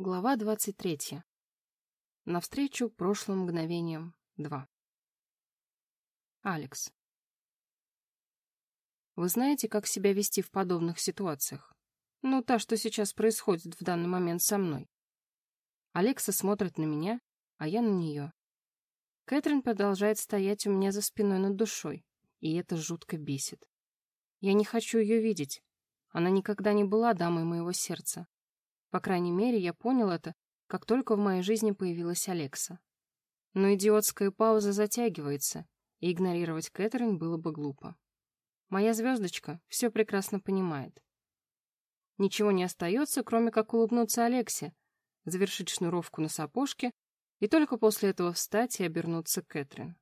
Глава 23. Навстречу прошлым мгновениям 2. Алекс. Вы знаете, как себя вести в подобных ситуациях? Ну, та, что сейчас происходит в данный момент со мной. Алекса смотрит на меня, а я на нее. Кэтрин продолжает стоять у меня за спиной над душой, и это жутко бесит. Я не хочу ее видеть. Она никогда не была дамой моего сердца. По крайней мере, я понял это, как только в моей жизни появилась Алекса. Но идиотская пауза затягивается, и игнорировать Кэтрин было бы глупо. Моя звездочка все прекрасно понимает. Ничего не остается, кроме как улыбнуться Алексе, завершить шнуровку на сапожке и только после этого встать и обернуться к Кэтрин.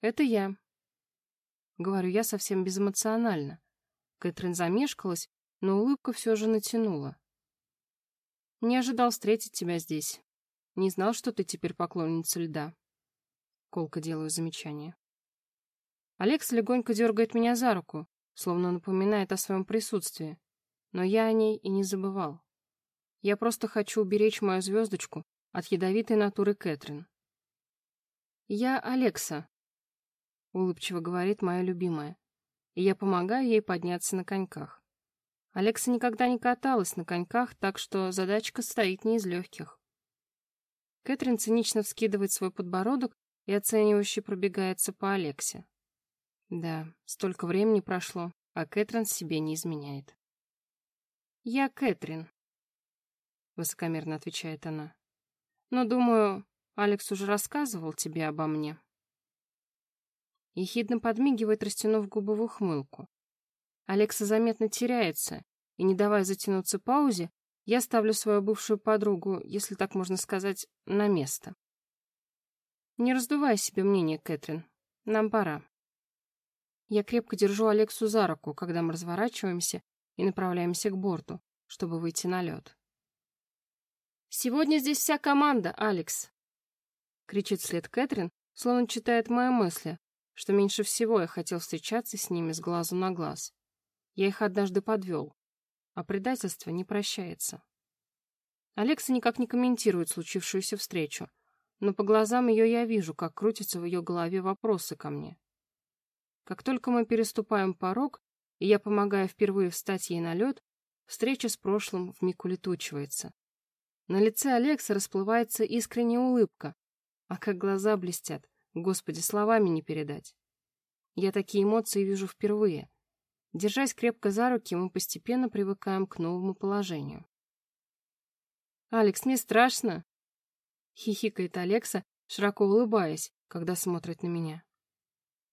«Это я», — говорю я совсем безэмоционально. Кэтрин замешкалась, но улыбка все же натянула. Не ожидал встретить тебя здесь. Не знал, что ты теперь поклонница льда. Колко делаю замечание. Алекс легонько дергает меня за руку, словно напоминает о своем присутствии. Но я о ней и не забывал. Я просто хочу уберечь мою звездочку от ядовитой натуры Кэтрин. «Я Алекса», — улыбчиво говорит моя любимая, и я помогаю ей подняться на коньках. Алекса никогда не каталась на коньках, так что задачка стоит не из легких. Кэтрин цинично вскидывает свой подбородок и оценивающе пробегается по Алексе. Да, столько времени прошло, а Кэтрин себе не изменяет. «Я Кэтрин», — высокомерно отвечает она. «Но, думаю, Алекс уже рассказывал тебе обо мне». Ехидно подмигивает, растянув губы в ухмылку. Алекса заметно теряется, и, не давая затянуться паузе, я ставлю свою бывшую подругу, если так можно сказать, на место. Не раздувай себе мнение, Кэтрин. Нам пора. Я крепко держу Алексу за руку, когда мы разворачиваемся и направляемся к борту, чтобы выйти на лед. «Сегодня здесь вся команда, Алекс!» — кричит вслед Кэтрин, словно читает мои мысли, что меньше всего я хотел встречаться с ними с глазу на глаз. Я их однажды подвел, а предательство не прощается. Алекса никак не комментирует случившуюся встречу, но по глазам ее я вижу, как крутятся в ее голове вопросы ко мне. Как только мы переступаем порог, и я помогаю впервые встать ей на лед, встреча с прошлым вмиг улетучивается. На лице Алекса расплывается искренняя улыбка, а как глаза блестят, господи, словами не передать. Я такие эмоции вижу впервые, Держась крепко за руки, мы постепенно привыкаем к новому положению. «Алекс, мне страшно!» — хихикает Алекса, широко улыбаясь, когда смотрит на меня.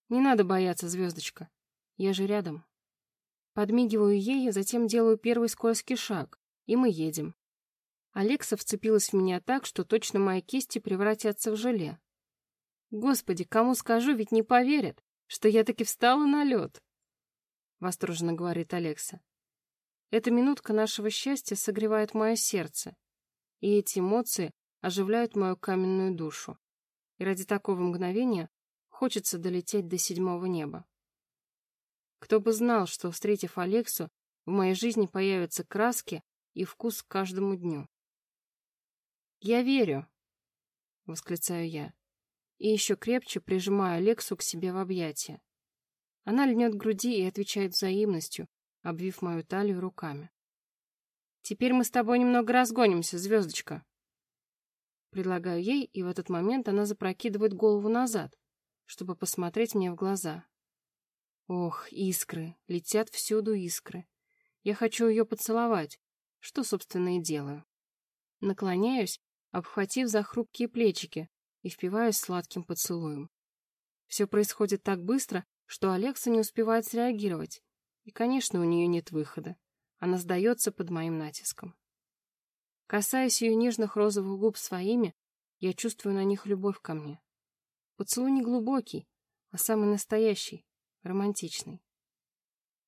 «Не надо бояться, звездочка. Я же рядом». Подмигиваю ей, а затем делаю первый скользкий шаг, и мы едем. Алекса вцепилась в меня так, что точно мои кисти превратятся в желе. Господи, кому скажу, ведь не поверят, что я таки встала на лед. — восторженно говорит Алекса. «Эта минутка нашего счастья согревает мое сердце, и эти эмоции оживляют мою каменную душу. И ради такого мгновения хочется долететь до седьмого неба. Кто бы знал, что, встретив Алексу, в моей жизни появятся краски и вкус к каждому дню. «Я верю!» — восклицаю я, и еще крепче прижимаю Алексу к себе в объятия. Она льнет груди и отвечает взаимностью, обвив мою талию руками. «Теперь мы с тобой немного разгонимся, звездочка». Предлагаю ей, и в этот момент она запрокидывает голову назад, чтобы посмотреть мне в глаза. Ох, искры, летят всюду искры. Я хочу ее поцеловать, что, собственно, и делаю. Наклоняюсь, обхватив за хрупкие плечики, и впиваюсь сладким поцелуем. Все происходит так быстро, что Алекса не успевает среагировать. И, конечно, у нее нет выхода. Она сдается под моим натиском. Касаясь ее нежных розовых губ своими, я чувствую на них любовь ко мне. Поцелуй не глубокий, а самый настоящий, романтичный.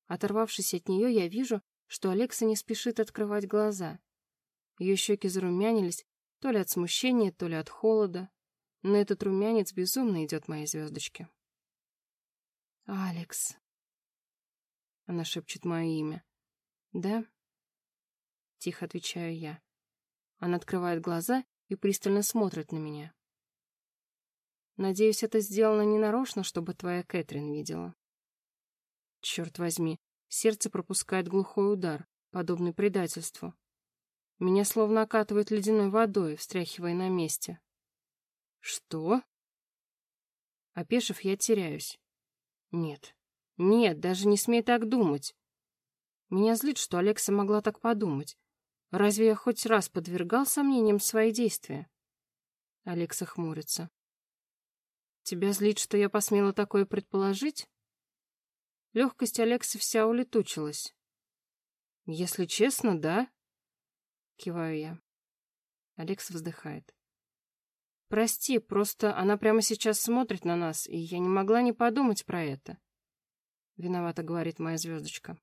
Оторвавшись от нее, я вижу, что Алекса не спешит открывать глаза. Ее щеки зарумянились то ли от смущения, то ли от холода, но этот румянец безумно идет моей звездочке. «Алекс». Она шепчет мое имя. «Да?» Тихо отвечаю я. Она открывает глаза и пристально смотрит на меня. Надеюсь, это сделано не нарочно, чтобы твоя Кэтрин видела. Черт возьми, сердце пропускает глухой удар, подобный предательству. Меня словно окатывает ледяной водой, встряхивая на месте. Что? Опешив, я теряюсь. Нет, нет, даже не смей так думать. Меня злит, что Алекса могла так подумать. Разве я хоть раз подвергал сомнениям свои действия? Алекса хмурится. Тебя злит, что я посмела такое предположить? Легкость Алекса вся улетучилась. Если честно, да. Киваю я. Алекс вздыхает. Прости, просто она прямо сейчас смотрит на нас, и я не могла не подумать про это. Виновата, говорит моя звездочка.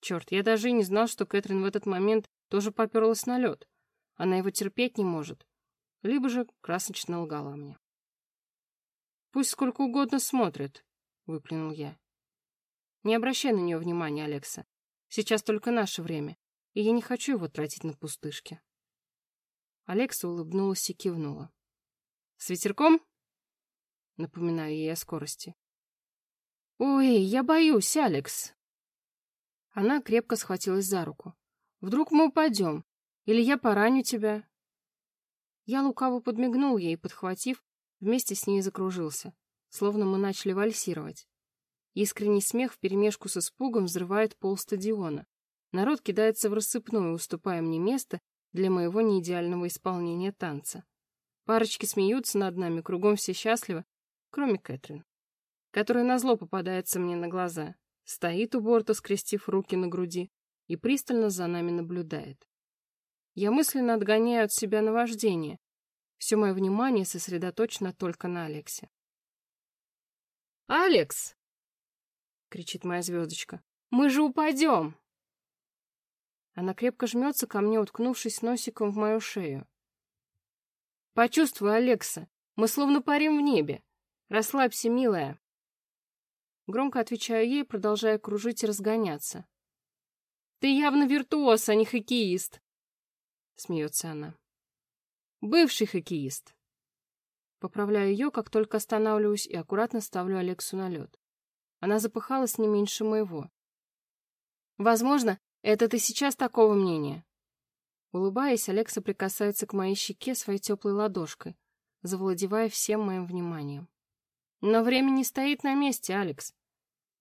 Черт, я даже и не знал, что Кэтрин в этот момент тоже поперлась на лед. Она его терпеть не может. Либо же красочно лгала мне. «Пусть сколько угодно смотрит», — выплюнул я. «Не обращай на нее внимания, Алекса. Сейчас только наше время, и я не хочу его тратить на пустышки». Алекса улыбнулась и кивнула. «С ветерком?» Напоминаю ей о скорости. «Ой, я боюсь, Алекс!» Она крепко схватилась за руку. «Вдруг мы упадем? Или я пораню тебя?» Я лукаво подмигнул ей, подхватив, вместе с ней закружился, словно мы начали вальсировать. Искренний смех вперемешку с испугом взрывает пол стадиона. Народ кидается в рассыпную, уступая мне место для моего неидеального исполнения танца. Парочки смеются над нами, кругом все счастливы, кроме Кэтрин, которая назло попадается мне на глаза, стоит у борта, скрестив руки на груди, и пристально за нами наблюдает. Я мысленно отгоняю от себя наваждение. Все мое внимание сосредоточено только на Алексе. «Алекс!» — кричит моя звездочка. «Мы же упадем!» Она крепко жмется ко мне, уткнувшись носиком в мою шею. «Почувствуй, Алекса, мы словно парим в небе. Расслабься, милая!» Громко отвечаю ей, продолжая кружить и разгоняться. «Ты явно виртуоз, а не хоккеист!» Смеется она. «Бывший хоккеист!» Поправляю ее, как только останавливаюсь, и аккуратно ставлю Алексу на лед. Она запыхалась не меньше моего. «Возможно, это ты сейчас такого мнения?» Улыбаясь, Алекса прикасается к моей щеке своей теплой ладошкой, завладевая всем моим вниманием. Но время не стоит на месте, Алекс.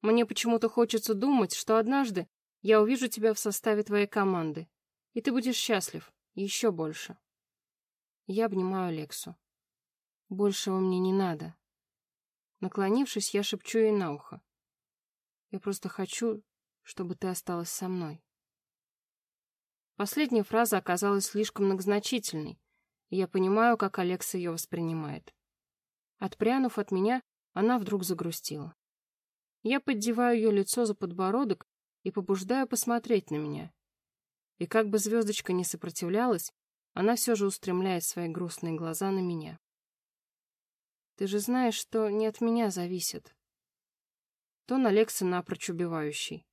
Мне почему-то хочется думать, что однажды я увижу тебя в составе твоей команды, и ты будешь счастлив, еще больше. Я обнимаю Алексу. Большего мне не надо. Наклонившись, я шепчу ей на ухо. Я просто хочу, чтобы ты осталась со мной. Последняя фраза оказалась слишком многозначительной, и я понимаю, как Алекса ее воспринимает. Отпрянув от меня, она вдруг загрустила. Я поддеваю ее лицо за подбородок и побуждаю посмотреть на меня. И как бы звездочка не сопротивлялась, она все же устремляет свои грустные глаза на меня. Ты же знаешь, что не от меня зависит. Тон Алекса напрочь убивающий.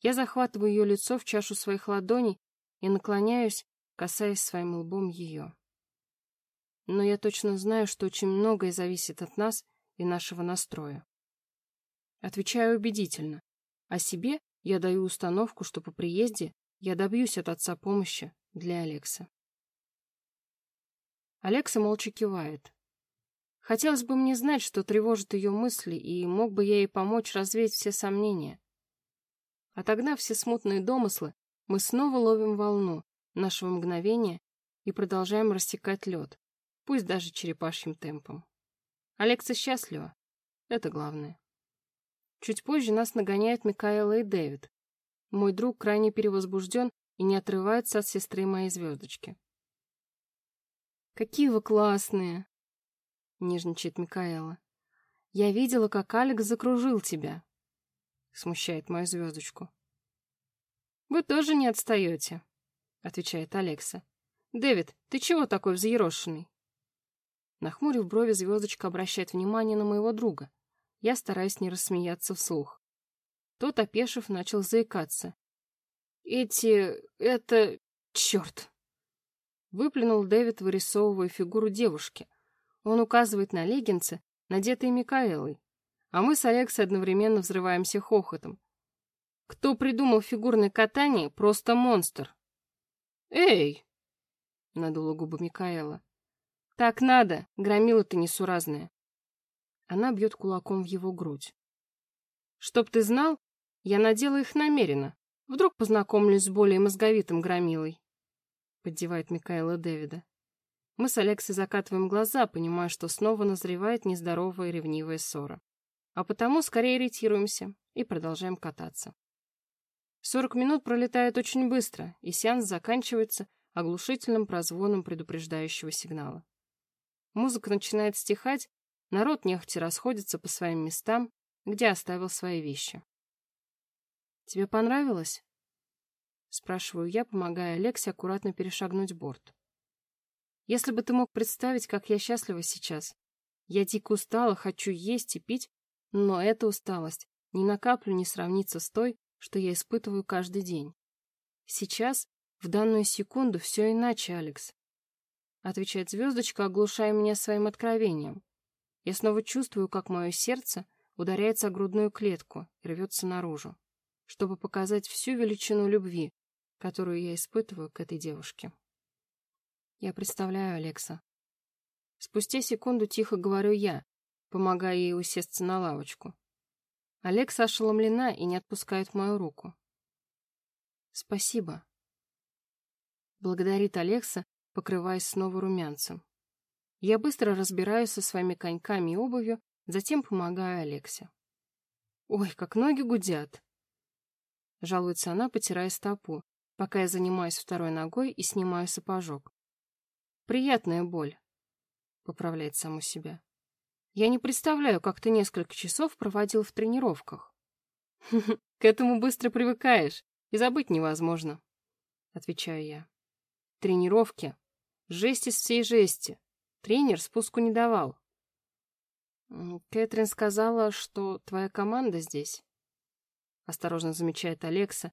Я захватываю ее лицо в чашу своих ладоней и наклоняюсь, касаясь своим лбом ее. Но я точно знаю, что очень многое зависит от нас и нашего настроя. Отвечаю убедительно. А себе я даю установку, что по приезде я добьюсь от отца помощи для Алекса. Алекса молча кивает. Хотелось бы мне знать, что тревожит ее мысли, и мог бы я ей помочь развеять все сомнения. Отогнав все смутные домыслы, мы снова ловим волну нашего мгновения и продолжаем рассекать лед, пусть даже черепашьим темпом. Алекса счастлива. Это главное. Чуть позже нас нагоняют Микаэла и Дэвид. Мой друг крайне перевозбужден и не отрывается от сестры моей звездочки. «Какие вы классные!» — нежничает Микаэла. «Я видела, как Алекс закружил тебя», — смущает мою звездочку. «Вы тоже не отстаете», — отвечает Алекса. «Дэвид, ты чего такой взъерошенный?» Нахмурив брови, звездочка обращает внимание на моего друга. Я стараюсь не рассмеяться вслух. Тот, опешив, начал заикаться. «Эти... это... черт!» Выплюнул Дэвид, вырисовывая фигуру девушки. Он указывает на леггинсы, надетые Микаэлой. А мы с Алексой одновременно взрываемся хохотом. Кто придумал фигурное катание, просто монстр. «Эй!» — надула губы Микаэла. «Так надо, громила ты несуразная». Она бьет кулаком в его грудь. «Чтоб ты знал, я надела их намеренно. Вдруг познакомлюсь с более мозговитым громилой», — поддевает Микаэла Дэвида. Мы с Алексой закатываем глаза, понимая, что снова назревает нездоровая ревнивая ссора. А потому скорее ретируемся и продолжаем кататься. Сорок минут пролетает очень быстро, и сеанс заканчивается оглушительным прозвоном предупреждающего сигнала. Музыка начинает стихать, народ нехотя расходится по своим местам, где оставил свои вещи. «Тебе понравилось?» Спрашиваю я, помогая Алексе аккуратно перешагнуть борт. «Если бы ты мог представить, как я счастлива сейчас. Я дико устала, хочу есть и пить, но эта усталость ни на каплю не сравнится с той, что я испытываю каждый день. Сейчас, в данную секунду, все иначе, Алекс. Отвечает звездочка, оглушая меня своим откровением. Я снова чувствую, как мое сердце ударяется о грудную клетку и рвется наружу чтобы показать всю величину любви, которую я испытываю к этой девушке. Я представляю Алекса. Спустя секунду тихо говорю я, помогая ей усесться на лавочку. Алекса ошеломлена и не отпускает мою руку. «Спасибо», — благодарит Алекса, покрываясь снова румянцем. Я быстро разбираюсь со своими коньками и обувью, затем помогаю Алексе. Ой, как ноги гудят. — жалуется она, потирая стопу, пока я занимаюсь второй ногой и снимаю сапожок. «Приятная боль», — поправляет саму себя. «Я не представляю, как ты несколько часов проводил в тренировках». «К этому быстро привыкаешь, и забыть невозможно», — отвечаю я. «Тренировки. Жесть из всей жести. Тренер спуску не давал». «Кэтрин сказала, что твоя команда здесь» осторожно замечает Алекса.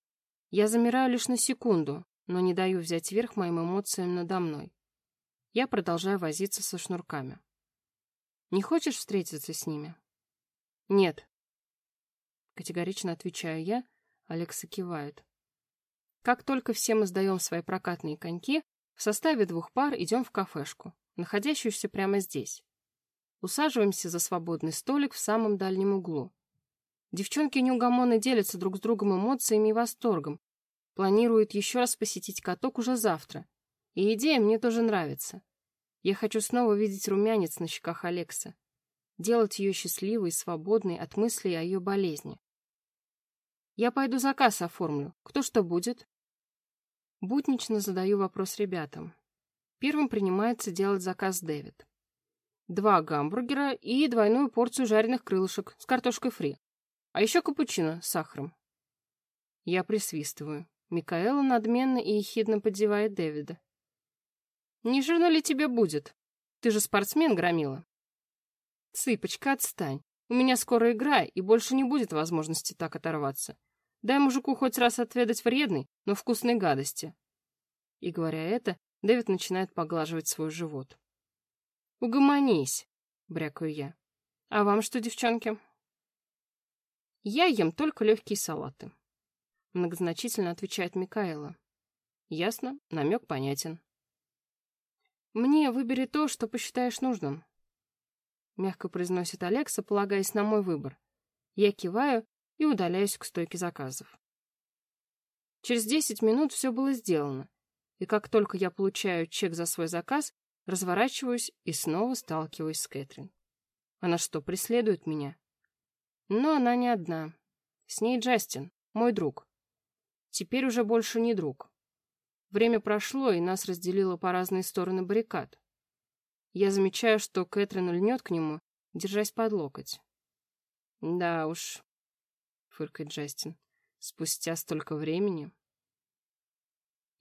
Я замираю лишь на секунду, но не даю взять верх моим эмоциям надо мной. Я продолжаю возиться со шнурками. Не хочешь встретиться с ними? Нет. Категорично отвечаю я, Алекса кивает. Как только все мы сдаем свои прокатные коньки, в составе двух пар идем в кафешку, находящуюся прямо здесь. Усаживаемся за свободный столик в самом дальнем углу. Девчонки неугомонно делятся друг с другом эмоциями и восторгом. Планируют еще раз посетить каток уже завтра. И идея мне тоже нравится. Я хочу снова видеть румянец на щеках Алекса. Делать ее счастливой и свободной от мыслей о ее болезни. Я пойду заказ оформлю. Кто что будет? Буднично задаю вопрос ребятам. Первым принимается делать заказ Дэвид. Два гамбургера и двойную порцию жареных крылышек с картошкой фри. А еще капучино с сахаром. Я присвистываю. Микаэла надменно и ехидно поддевает Дэвида. «Не жирно ли тебе будет? Ты же спортсмен, Громила». «Цыпочка, отстань. У меня скоро игра, и больше не будет возможности так оторваться. Дай мужику хоть раз отведать вредной, но вкусной гадости». И говоря это, Дэвид начинает поглаживать свой живот. «Угомонись», — брякаю я. «А вам что, девчонки?» Я ем только легкие салаты. Многозначительно отвечает Микаэла. Ясно, намек понятен. Мне выбери то, что посчитаешь нужным. Мягко произносит Алекса, полагаясь на мой выбор. Я киваю и удаляюсь к стойке заказов. Через десять минут все было сделано, и как только я получаю чек за свой заказ, разворачиваюсь и снова сталкиваюсь с Кэтрин. Она что, преследует меня? Но она не одна. С ней Джастин, мой друг. Теперь уже больше не друг. Время прошло, и нас разделило по разные стороны баррикад. Я замечаю, что Кэтрин льнет к нему, держась под локоть. «Да уж», — фыркает Джастин, — «спустя столько времени».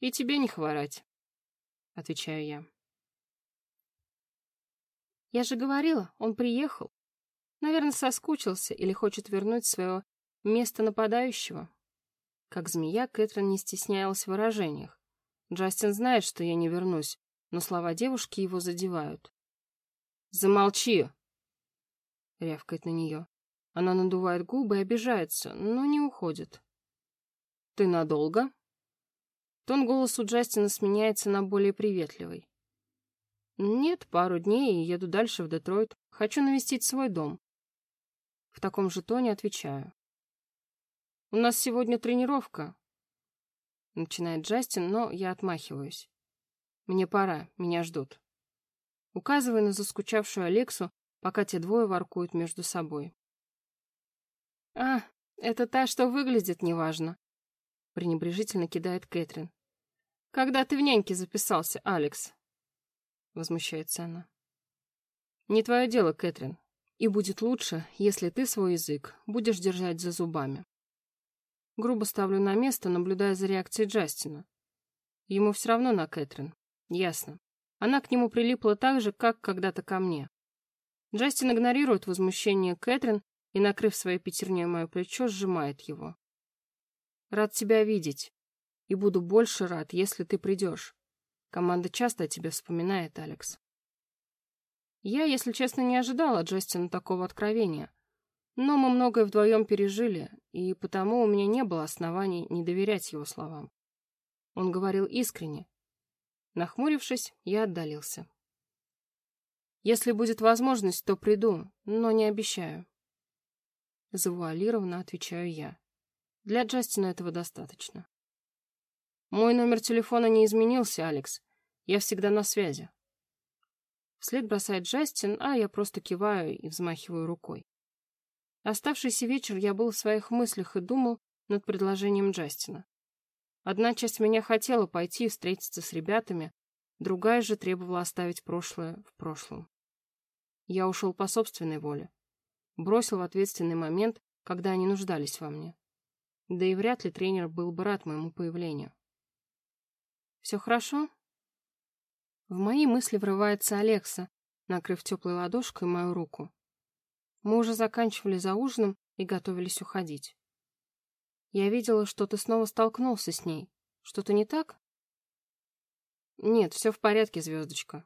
«И тебе не хворать», — отвечаю я. «Я же говорила, он приехал», Наверное, соскучился или хочет вернуть свое место нападающего. Как змея, Кэтрин не стеснялась в выражениях. Джастин знает, что я не вернусь, но слова девушки его задевают. «Замолчи!» — рявкает на нее. Она надувает губы и обижается, но не уходит. «Ты надолго?» Тон голосу Джастина сменяется на более приветливый. «Нет, пару дней и еду дальше в Детройт. Хочу навестить свой дом». В таком же тоне отвечаю. «У нас сегодня тренировка», — начинает Джастин, но я отмахиваюсь. «Мне пора, меня ждут». Указываю на заскучавшую Алексу, пока те двое воркуют между собой. «А, это та, что выглядит неважно», — пренебрежительно кидает Кэтрин. «Когда ты в няньке записался, Алекс?» — возмущается она. «Не твое дело, Кэтрин, и будет лучше, если ты свой язык будешь держать за зубами». Грубо ставлю на место, наблюдая за реакцией Джастина. Ему все равно на Кэтрин. Ясно. Она к нему прилипла так же, как когда-то ко мне. Джастин игнорирует возмущение Кэтрин и, накрыв своей пятерней мое плечо, сжимает его. «Рад тебя видеть. И буду больше рад, если ты придешь. Команда часто о тебе вспоминает, Алекс. Я, если честно, не ожидала от Джастина такого откровения. Но мы многое вдвоем пережили, и потому у меня не было оснований не доверять его словам. Он говорил искренне. Нахмурившись, я отдалился. Если будет возможность, то приду, но не обещаю. Завуалированно отвечаю я. Для Джастина этого достаточно. Мой номер телефона не изменился, Алекс. Я всегда на связи. Вслед бросает Джастин, а я просто киваю и взмахиваю рукой. Оставшийся вечер я был в своих мыслях и думал над предложением Джастина. Одна часть меня хотела пойти и встретиться с ребятами, другая же требовала оставить прошлое в прошлом. Я ушел по собственной воле. Бросил в ответственный момент, когда они нуждались во мне. Да и вряд ли тренер был бы рад моему появлению. «Все хорошо?» В мои мысли врывается Алекса, накрыв теплой ладошкой мою руку. Мы уже заканчивали за ужином и готовились уходить. Я видела, что ты снова столкнулся с ней. Что-то не так? Нет, все в порядке, звездочка.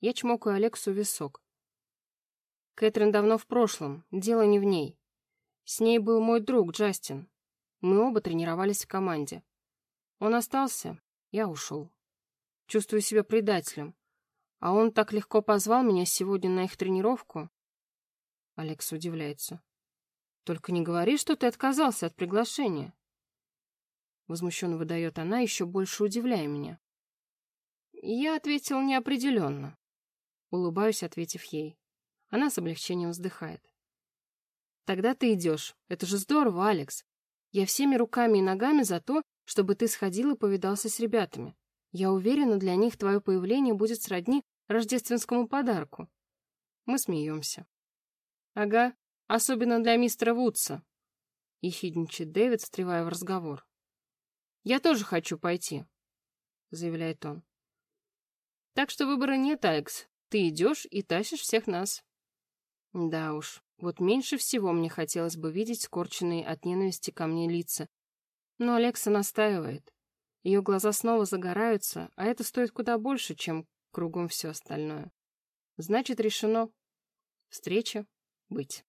Я чмокаю Алексу висок. Кэтрин давно в прошлом, дело не в ней. С ней был мой друг Джастин. Мы оба тренировались в команде. Он остался, я ушел. Чувствую себя предателем. А он так легко позвал меня сегодня на их тренировку. Алекс удивляется. Только не говори, что ты отказался от приглашения. Возмущенно выдает она, еще больше удивляя меня. Я ответил неопределенно. Улыбаюсь, ответив ей. Она с облегчением вздыхает. Тогда ты идешь. Это же здорово, Алекс. Я всеми руками и ногами за то, чтобы ты сходил и повидался с ребятами. Я уверена, для них твое появление будет сродни рождественскому подарку. Мы смеемся. Ага, особенно для мистера Вудса. Ехидничает Дэвид, встревая в разговор. Я тоже хочу пойти, заявляет он. Так что выбора нет, Алекс. Ты идешь и тащишь всех нас. Да уж, вот меньше всего мне хотелось бы видеть скорченные от ненависти ко мне лица но Алекса настаивает. Ее глаза снова загораются, а это стоит куда больше, чем кругом все остальное. Значит, решено. Встреча быть.